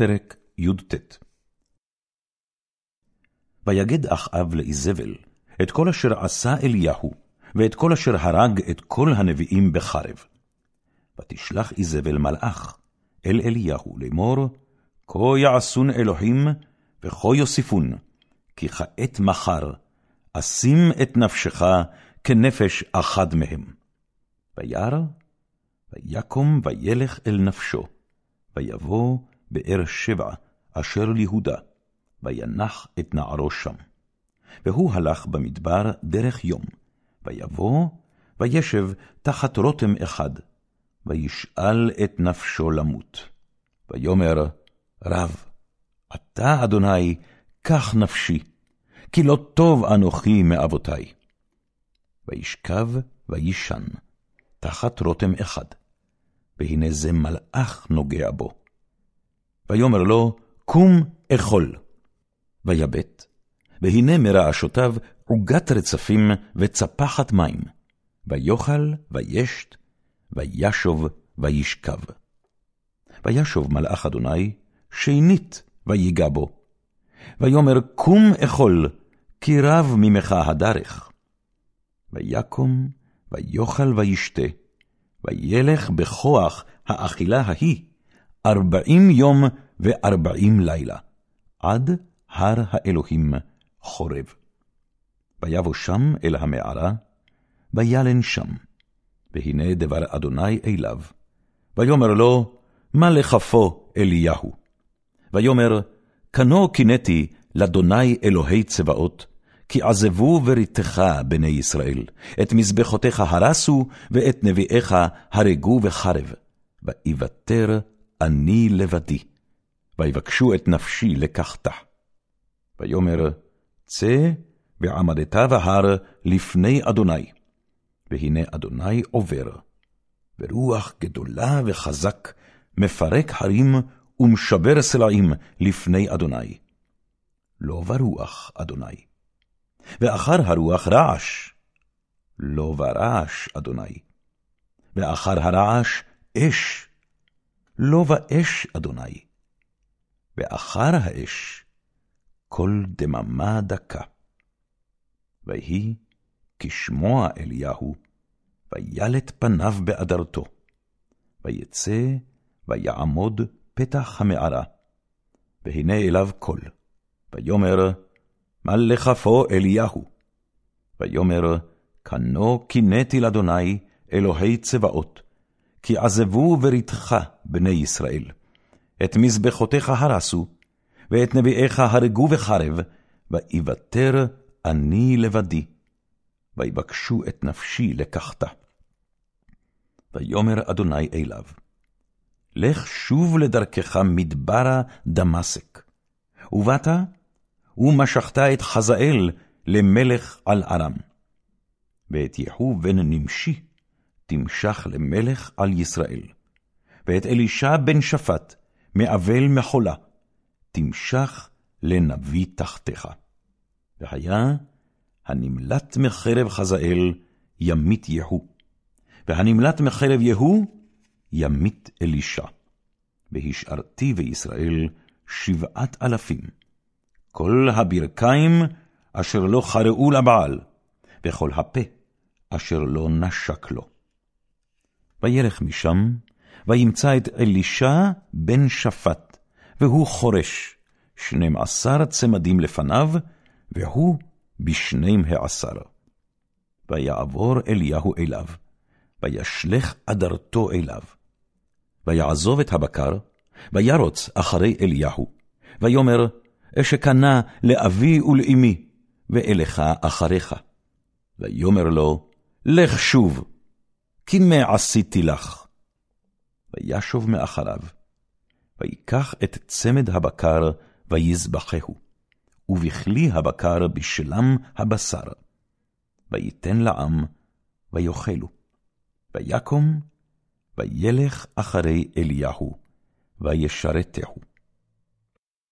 פרק י"ט ויגד אחאב לאיזבל את כל אשר עשה אליהו, ואת כל אשר הרג את כל הנביאים בחרב. ותשלח איזבל מלאך אל אליהו לאמור, כה יעשון אלוהים, וכה יוסיפון, כי כעת מחר, אשים את נפשך כנפש אחד מהם. וירא, ויקום וילך אל נפשו, ויבוא באר שבע, אשר ליהודה, וינח את נערו שם. והוא הלך במדבר דרך יום, ויבוא, וישב תחת רותם אחד, וישאל את נפשו למות. ויאמר, רב, אתה, אדוני, קח נפשי, כי לא טוב אנוכי מאבותי. וישכב וישן, תחת רותם אחד, והנה זה מלאך נוגע בו. ויאמר לו, קום אכול. ויבט, והנה מרעשותיו עוגת רצפים וצפחת מים. ויאכל, וישת, וישוב, וישכב. וישוב מלאך אדוני, שנית, ויגע בו. ויאמר, קום אכול, כי רב ממך הדרך. ויקום, ויאכל וישתה, וילך בכוח האכילה ההיא, ארבעים יום וארבעים לילה, עד הר האלוהים חורב. ויבוא שם אל המערה, וילן שם, והנה דבר אדוני אליו. ויאמר לו, מה לכפו אליהו? ויאמר, כנו קינאתי לאדוני אלוהי צבאות, כי עזבו וריתך בני ישראל, את מזבחותיך הרסו, ואת נביאיך הרגו בחרב, ויוותר אני לבדי, ויבקשו את נפשי לקחת. ויאמר, צא ועמדת בהר לפני אדוני, והנה אדוני עובר, ורוח גדולה וחזק מפרק הרים ומשבר סלעים לפני אדוני. לא ברוח, אדוני. ואחר הרוח רעש, לא ברעש, אדוני. ואחר הרעש אש, לא באש, אדוני. ואחר האש, קול דממה דקה. ויהי כשמוע אליהו, וילט פניו באדרתו. ויצא, ויעמוד פתח המערה. והנה אליו קול, ויאמר, מה לכפו אליהו? ויאמר, כנו קינאתי לאדוני, אלוהי צבאות, כי עזבו וריתך בני ישראל. את מזבחותיך הרסו, ואת נביאיך הרגו בחרב, ויוותר אני לבדי. ויבקשו את נפשי לקחת. ויאמר אדוני אליו, לך שוב לדרכך מדברה דמשק. ובאת, ומשכת את חזאל למלך על ארם. ואת יחו בן נמשי, תמשך למלך על ישראל. ואת אלישע בן שפט, מאבל מחולה, תמשך לנביא תחתיך. והיה הנמלט מחרב חזאל, ימית יהוא. והנמלט מחרב יהוא, ימית אלישע. והשארתי בישראל שבעת אלפים. כל הברכיים אשר לא חרעו לבעל, וכל הפה אשר לא נשק לו. וילך משם, וימצא את אלישע בן שפט, והוא חורש, שנים עשר צמדים לפניו, והוא בשנים העשר. ויעבור אליהו אליו, וישלך אדרתו אליו. ויעזוב את הבקר, וירוץ אחרי אליהו, ויאמר, אשכנה לאבי ולאמי, ואליך אחריך. ויאמר לו, לך שוב, כי מה עשיתי לך? וישוב מאחריו, ויקח את צמד הבקר, ויזבחהו, ובכלי הבקר בשלם הבשר, ויתן לעם, ויאכלו. ויקום, וילך אחרי אליהו, וישרתהו.